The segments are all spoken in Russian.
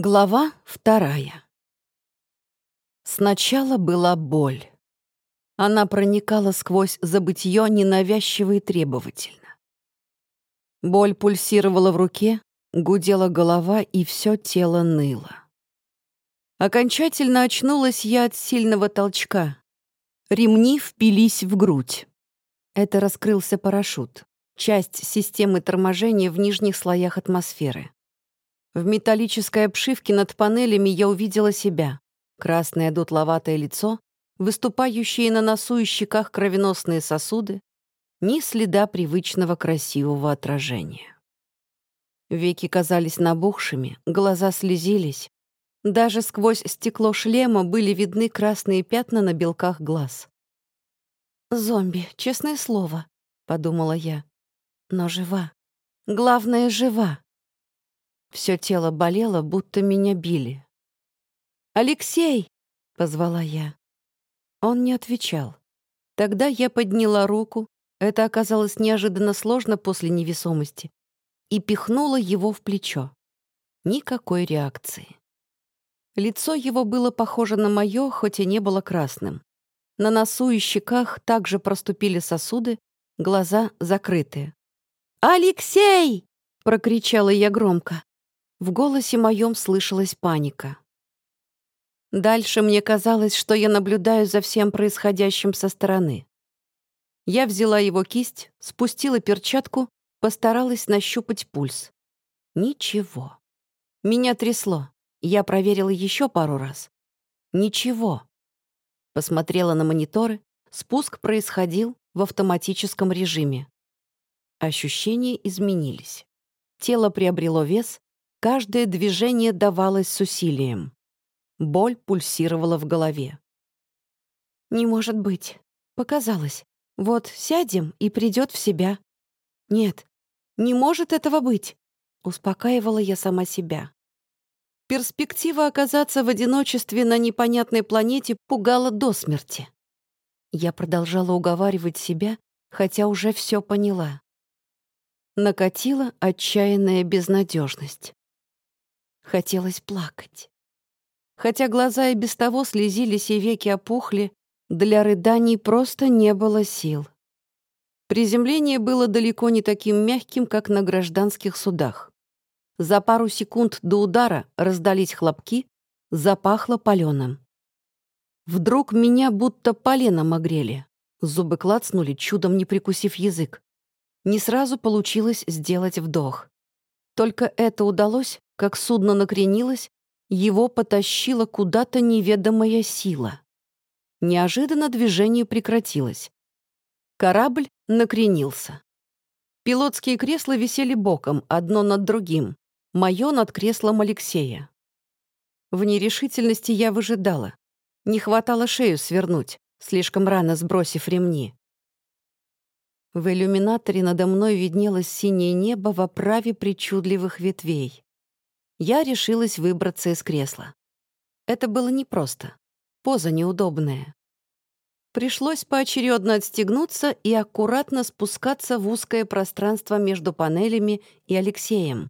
Глава вторая. Сначала была боль. Она проникала сквозь забытье ненавязчиво и требовательно. Боль пульсировала в руке, гудела голова, и все тело ныло. Окончательно очнулась я от сильного толчка. Ремни впились в грудь. Это раскрылся парашют, часть системы торможения в нижних слоях атмосферы. В металлической обшивке над панелями я увидела себя. Красное дутловатое лицо, выступающие на носу и щеках кровеносные сосуды, ни следа привычного красивого отражения. Веки казались набухшими, глаза слезились. Даже сквозь стекло шлема были видны красные пятна на белках глаз. «Зомби, честное слово», — подумала я. «Но жива. Главное, жива». Все тело болело, будто меня били. «Алексей!» — позвала я. Он не отвечал. Тогда я подняла руку, это оказалось неожиданно сложно после невесомости, и пихнула его в плечо. Никакой реакции. Лицо его было похоже на мое, хоть и не было красным. На носу и щеках также проступили сосуды, глаза закрытые. «Алексей!» — прокричала я громко. В голосе моем слышалась паника. Дальше мне казалось, что я наблюдаю за всем происходящим со стороны. Я взяла его кисть, спустила перчатку, постаралась нащупать пульс. Ничего. Меня трясло. Я проверила еще пару раз. Ничего. Посмотрела на мониторы. Спуск происходил в автоматическом режиме. Ощущения изменились. Тело приобрело вес, Каждое движение давалось с усилием. Боль пульсировала в голове. «Не может быть. Показалось. Вот сядем, и придет в себя. Нет, не может этого быть», — успокаивала я сама себя. Перспектива оказаться в одиночестве на непонятной планете пугала до смерти. Я продолжала уговаривать себя, хотя уже все поняла. Накатила отчаянная безнадежность. Хотелось плакать. Хотя глаза и без того слезились и веки опухли, для рыданий просто не было сил. Приземление было далеко не таким мягким, как на гражданских судах. За пару секунд до удара раздались хлопки, запахло паленым. Вдруг меня будто поленом огрели. Зубы клацнули, чудом не прикусив язык. Не сразу получилось сделать вдох. Только это удалось, как судно накренилось, его потащила куда-то неведомая сила. Неожиданно движение прекратилось. Корабль накренился. Пилотские кресла висели боком, одно над другим. Мое над креслом Алексея. В нерешительности я выжидала. Не хватало шею свернуть, слишком рано сбросив ремни. В иллюминаторе надо мной виднелось синее небо в оправе причудливых ветвей я решилась выбраться из кресла. Это было непросто. Поза неудобная. Пришлось поочередно отстегнуться и аккуратно спускаться в узкое пространство между панелями и Алексеем.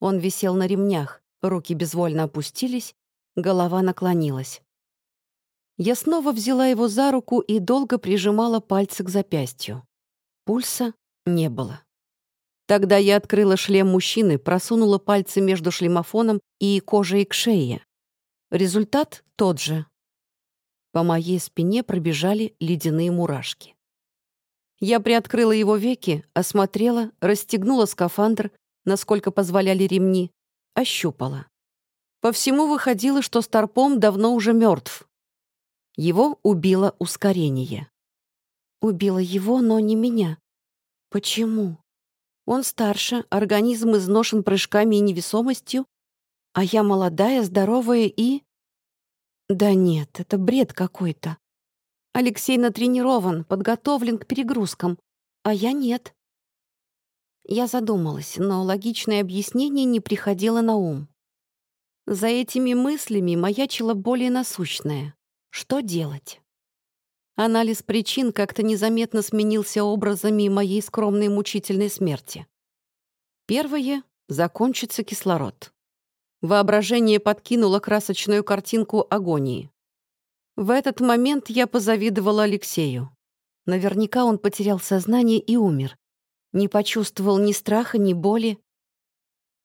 Он висел на ремнях, руки безвольно опустились, голова наклонилась. Я снова взяла его за руку и долго прижимала пальцы к запястью. Пульса не было. Тогда я открыла шлем мужчины, просунула пальцы между шлемофоном и кожей к шее. Результат тот же. По моей спине пробежали ледяные мурашки. Я приоткрыла его веки, осмотрела, расстегнула скафандр, насколько позволяли ремни, ощупала. По всему выходило, что Старпом давно уже мертв. Его убило ускорение. Убило его, но не меня. Почему? Он старше, организм изношен прыжками и невесомостью, а я молодая, здоровая и... Да нет, это бред какой-то. Алексей натренирован, подготовлен к перегрузкам, а я нет. Я задумалась, но логичное объяснение не приходило на ум. За этими мыслями маячило более насущное. Что делать? Анализ причин как-то незаметно сменился образами моей скромной мучительной смерти. Первое — закончится кислород. Воображение подкинуло красочную картинку агонии. В этот момент я позавидовала Алексею. Наверняка он потерял сознание и умер. Не почувствовал ни страха, ни боли.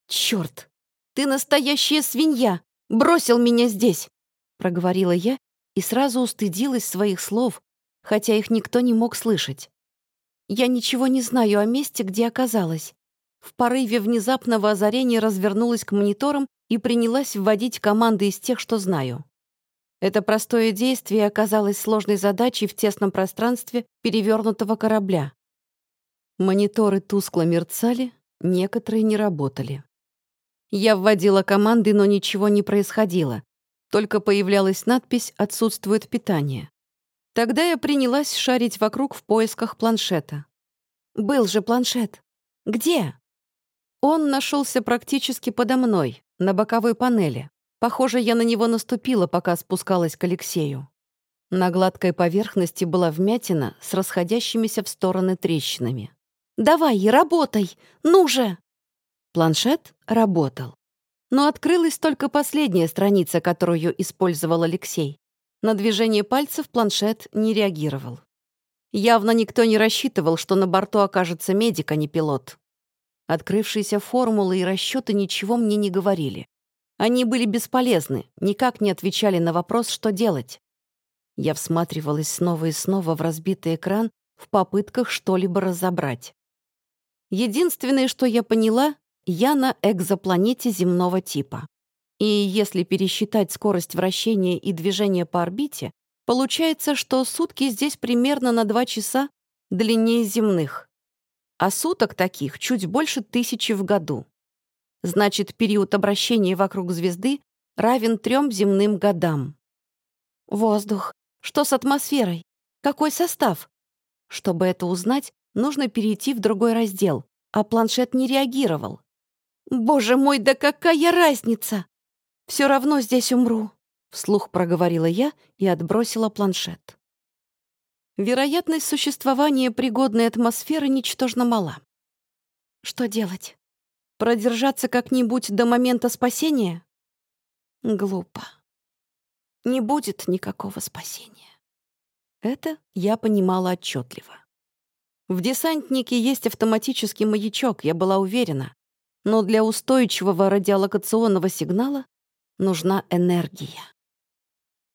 «Чёрт! Ты настоящая свинья! Бросил меня здесь!» Проговорила я и сразу устыдилась своих слов, хотя их никто не мог слышать. Я ничего не знаю о месте, где оказалась. В порыве внезапного озарения развернулась к мониторам и принялась вводить команды из тех, что знаю. Это простое действие оказалось сложной задачей в тесном пространстве перевернутого корабля. Мониторы тускло мерцали, некоторые не работали. Я вводила команды, но ничего не происходило. Только появлялась надпись «Отсутствует питание». Тогда я принялась шарить вокруг в поисках планшета. Был же планшет. Где? Он нашелся практически подо мной, на боковой панели. Похоже, я на него наступила, пока спускалась к Алексею. На гладкой поверхности была вмятина с расходящимися в стороны трещинами. «Давай, работай! Ну же!» Планшет работал. Но открылась только последняя страница, которую использовал Алексей. На движение пальцев планшет не реагировал. Явно никто не рассчитывал, что на борту окажется медик, а не пилот. Открывшиеся формулы и расчеты ничего мне не говорили. Они были бесполезны, никак не отвечали на вопрос, что делать. Я всматривалась снова и снова в разбитый экран в попытках что-либо разобрать. Единственное, что я поняла, я на экзопланете земного типа. И если пересчитать скорость вращения и движения по орбите, получается, что сутки здесь примерно на 2 часа длиннее земных а суток таких чуть больше тысячи в году. Значит, период обращения вокруг звезды равен трем земным годам. Воздух. Что с атмосферой? Какой состав? Чтобы это узнать, нужно перейти в другой раздел, а планшет не реагировал. «Боже мой, да какая разница! Все равно здесь умру», — вслух проговорила я и отбросила планшет. Вероятность существования пригодной атмосферы ничтожно мала. Что делать? Продержаться как-нибудь до момента спасения? Глупо. Не будет никакого спасения. Это я понимала отчетливо. В десантнике есть автоматический маячок, я была уверена. Но для устойчивого радиолокационного сигнала нужна энергия.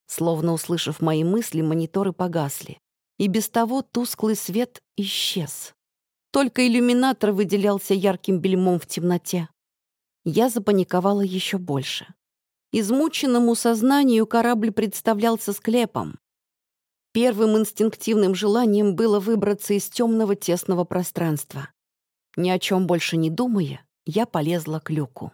Словно услышав мои мысли, мониторы погасли и без того тусклый свет исчез. Только иллюминатор выделялся ярким бельмом в темноте. Я запаниковала еще больше. Измученному сознанию корабль представлялся склепом. Первым инстинктивным желанием было выбраться из темного тесного пространства. Ни о чем больше не думая, я полезла к люку.